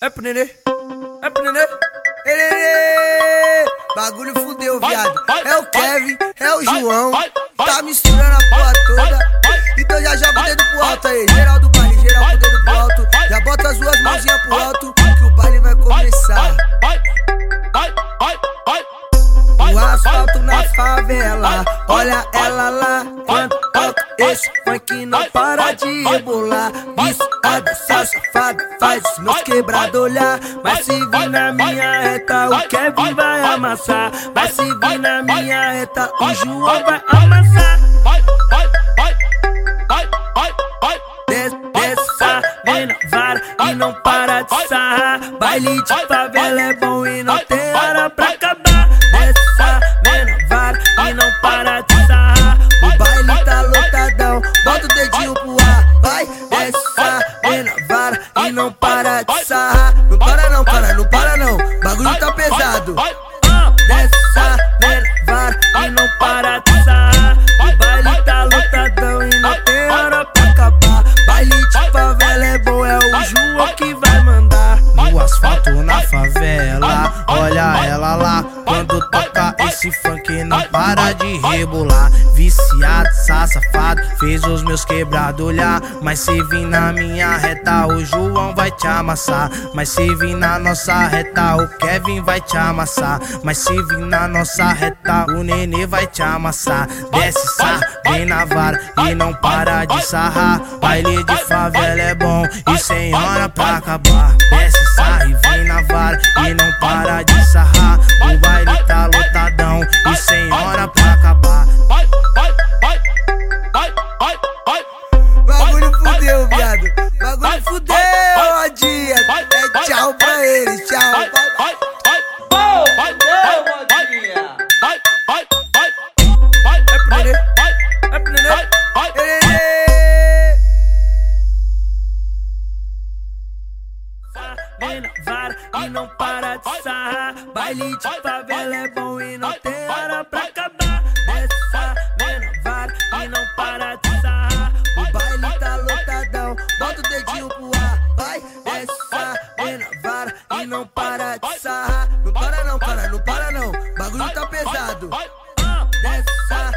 É pro nenê, é pro nenê. Erê, bagulho fudeu, viado. É o Kevin, é o João. Tá misturando a porra toda. Então já joga o dedo pro alto aí. Geral do baile, geral com o dedo pro alto. Já bota as duas mãozinhas pro alto. Que o baile vai começar. O asfalto na favela, olha ela lá. Quando toca esse funk não para de rebolar. Viciada, faz meus quebrados olhar. Mas se vir na minha reta, o Kevin vai amassar. Mas se vir na minha reta, o João vai amassar. Dessa vem vara e não para de sarrar. Baile de favela é bom e não tem hora pra acabar. Lá. Quando toca esse funk não para de rebolar. Viciado, safado, fez os meus quebrados olhar. Mas se vir na minha reta, o João vai te amassar. Mas se vir na nossa reta, o Kevin vai te amassar. Mas se vir na nossa reta, o Nenê vai te amassar. Desce, sar, vem na vara e não para de sarrar. Baile de favela é bom e sem hora pra acabar. Desce, sai, vem na vara e não para de sarrar. Baile de favela é bom e não tem hora pra de sarrar. Não para não, cara, não para não. Bagulho tá pesado. Dessa